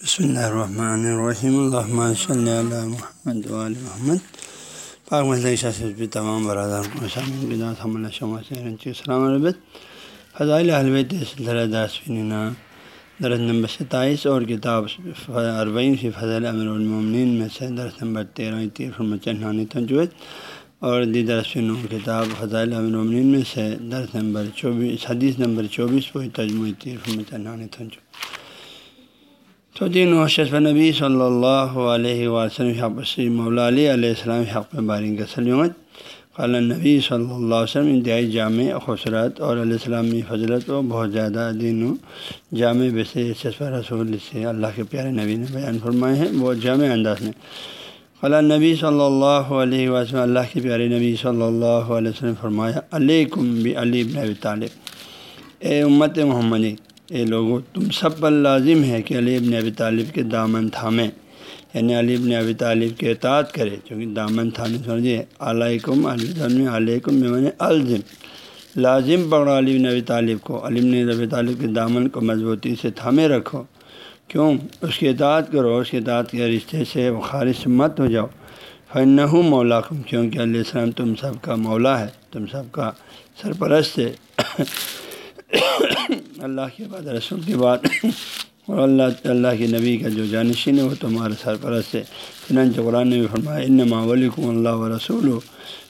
بسم اللہ الرحمن الرحیم الرحمۃ صلی اللہ محمد محمد پاک مسئلہ تمام برادر السلام علیکم فضائل البیت داسفینہ درس نمبر ستائیس اور کتاب عربین فی فضل امر المومنین میں سے درس نمبر تیرہ تیر چنانی تنجوید اور دی درس کتاب فضائل امر المومنین میں سے درس نمبر چوبیس حدیث نمبر چوبیس کو تجمہ تیر چنانی تنجوید تو دین وشف نبی صلی اللہ علیہ وسلم حق مولا علیہ علیہ السلام حق بارین کا سلیمت قال نبی صلی اللہ علیہ وسلم، انتہائی جامع خوبصورت اور علیہ السلامی فضلت و بہت زیادہ دین و جامع بے شفا رسول سے اللہ کے پیارے نبی نے بیان فرمائے ہیں۔ بہت جامع انداز میں۔ قال نبی صلی اللہ علیہ وسلم، اللہ کے پیارے نبی صلی اللہ علیہ وسلم فرمایا، علیکم بھی علی بن طالب۔ اے امت محمدی اے لوگو، تم سب پر لازم ہے کہ علی ابن ابی طالب کے دامن تھامیں۔ یعنی علی ابن ابی طالب کے اطاعت کرے، چونکہ دامن تھانے سمجھیے علیکم علیہ علیکم میں الزم۔ لازم پکڑو علی ابن ابی طالب کو، علی ابن ابی طالب کے دامن کو مضبوطی سے تھامے رکھو۔ کیوں؟ اس کے اطاعت کرو، اس کے اطاعت کے رشتے سے خارش مت ہو جاؤ۔ فن ہوں مولا کم کیونکہ علیہ السلام تم سب کا مولا ہے، تم سب کا سرپرست ہے۔ اللہ کے بعد، رسول کے بعد، اور اللہ اللہ کے نبی کا جو جانشین ہے، وہ تمہارے سرپرست ہے۔ چنانچہ قرآن نے بھی فرمایا، انما ولیکم اللہ و رسول و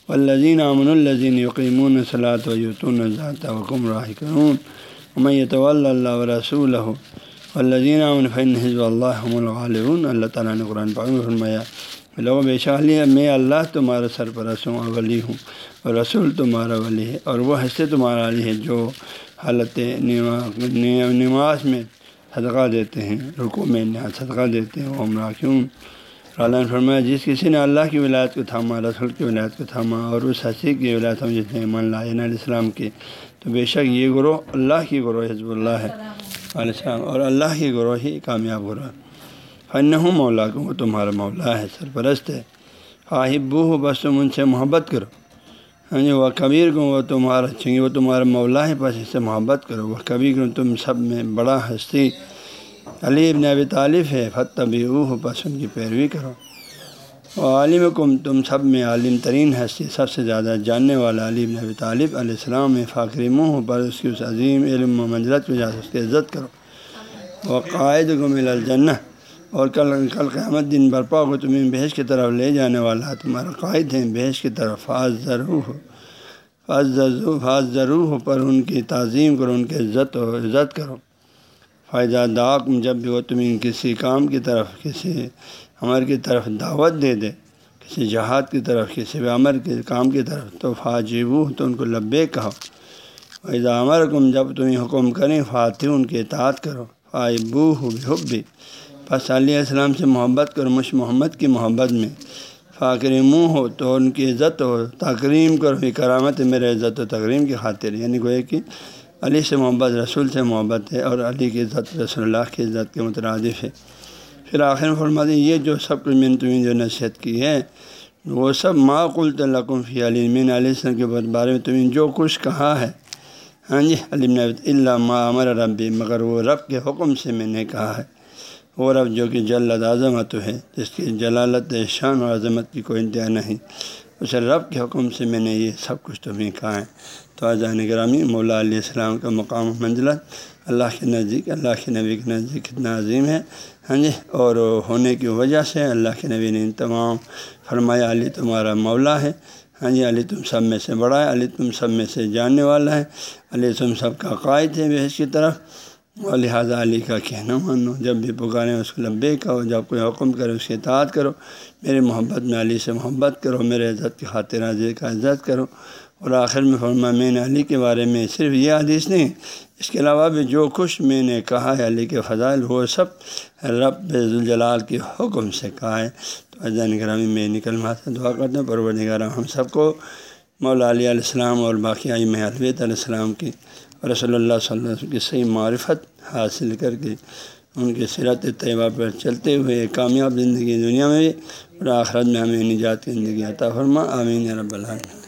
والذین امن الزین یقیمون صلاۃ و یتون ذات وکم راہ کرون میں تو اللہ و رسول ہو والذین امن فن حضب اللہ الغالون اللہ تعالیٰ نے قرآن پاک میں فرمایا لوگ بے شالی ہے میں اللہ تمہارا سرپرست ہوں اور ولی ہوں، اور رسول تمہارا ولی ہے، اور وہ حصے تمہارا علی ہے جو حالت نماز میں صدقہ دیتے ہیں رکو میں صدقہ دیتے ہیں عمرہ کیوں؟ اللہ فرمایا، جس کسی نے اللہ کی ولایت کو تھاما، رسول کی ولایت کو تھاما، اور اس حسی کی ولایت ہم جس نے ایمان علیہ السلام کی تو بے شک یہ گروہ اللہ کی گروہ حزب اللہ ہے، علیہ السلام، اور اللہ کی گروہ ہی کامیاب گروہ ہے۔ فن ہوں مولا کو وہ تمہارا مولا ہے، سرپرست ہے۔ خواہبو ہو بس تم ان سے محبت کرو۔ ہاں جی وہ کبیر کو وہ تمہارا، چنگی وہ تمہارا مولا ہے، بس اس سے محبت کرو۔ وہ کبیر کو تم سب میں بڑا ہستی۔ علی ابن ابی طالب ہے فتح ہو بس ان کی پیروی کرو۔ وہ عالم کم تم سب میں عالم ترین ہستی، سب سے زیادہ جاننے والا علی ابن ابی طالب علیہ السلام میں فاخری منہ پر اس کی اس عظیم علم و منزلت کی وجہ سے اس کی عزت کرو۔ وہ قائد کو مل الجنہ۔ اور کل کل قیامت دن برپا کو تمہیں بحث کی طرف لے جانے والا تمہارا قائد ہیں، بحث کی طرف۔ فاض ضرور ہو فاض فاض ضرور ہو پر ان کی تعظیم کرو، ان کی عزت و عزت کرو۔ فائدہ داغ جب بھی وہ تمہیں کسی کام کی طرف، کسی عمر کی طرف دعوت دے دے، کسی جہاد کی طرف، کسی بھی عمر کے کام کی طرف، تو فاجبو تو ان کو لبے کہو۔ فائدہ عمر کم جب تمہیں حکم کریں فاتح ان کی اطاعت کرو۔ فائبو ہو بھی بس علیہ السلام سے محبت کرو مش محمد کی محبت میں فاقر منہ ہو تو ان کی عزت ہو، تقریم کرو کرامت میرے عزت و تقریم کی خاطر یعنی گوئے کہ علی سے محبت، رسول سے محبت ہے اور علی کی عزت، رسول اللہ کی عزت کے مترادف ہے۔ پھر آخر میں فرما دیں یہ جو سب کچھ میں نے تمہیں جو نصیحت کی ہے، وہ سب معقول تلقم فی علی مین علیہ السلام کے بارے میں تمہیں جو کچھ کہا ہے۔ ہاں جی علیم اللہ ما امر ربی، مگر وہ رب کے حکم سے میں نے کہا ہے۔ وہ رب جو کہ جلد عظمت ہے جس کی جلالت شان اور عظمت کی کوئی انتہا نہیں اسے رب کے حکم سے میں نے یہ سب کچھ تمہیں کہا ہے۔ تو اذان گرامی مولا علیہ السلام کا مقام منزلت اللہ کے نزدیک، اللہ کے نبی کے نزدیک کتنا عظیم ہے۔ ہاں جی اور ہونے کی وجہ سے اللہ کے نبی نے ان تمام فرمایا، علی تمہارا مولا ہے۔ ہاں جی علی تم سب میں سے بڑا ہے، علی تم سب میں سے جاننے والا ہے۔ علی تم سب کا قائد ہے بحث کی طرف۔ اور لہٰذا علی کا کہنا مانو، جب بھی پکاریں اس کو لبے کہو، جب کوئی حکم کرے اس کی اطاعت کرو، میرے محبت میں علی سے محبت کرو، میرے عزت کی خاطر عزیز کا عزت کرو۔ اور آخر میں فرما، میں نے علی کے بارے میں صرف یہ حدیث نہیں، اس کے علاوہ بھی جو کچھ میں نے کہا ہے، علی کے فضائل، وہ سب رب الجلال کے حکم سے کہا ہے۔ تو اذان گرامی میں نکل سے دعا کرتے ہیں پرور نگارہ ہم سب کو مولا علیہ السلام اور باقی آئی میں علیہ السلام کی رسول اللہ صلی اللہ علیہ وسلم کی صحیح معرفت حاصل کر کے ان کے سیرت طیبہ پر چلتے ہوئے کامیاب زندگی دنیا میں بھی اور آخرت میں ہمیں نجات کی زندگی عطا فرما، آمین رب العالمین۔